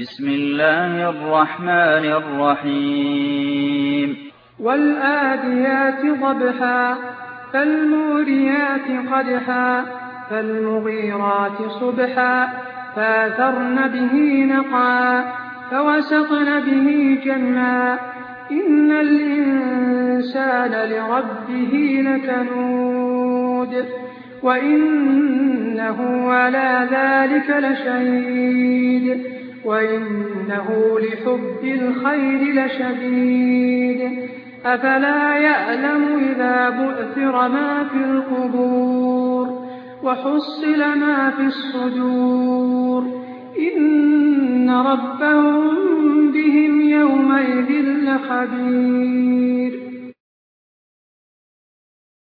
بسم الله الرحمن الرحيم. والآديات ضبحا فالموريات قدحا فالمغيرات صبحا فاثرن به نقعا فوسطن به جمعا. إن الإنسان لربه لكنود وإنه على ذلك لشهيد. وإنه لحب الخير لشديد. أفلا يعلم إذا بؤثر ما في القبور وحصل ما في الصدور. إن ربهم بهم يومئذ لخبير.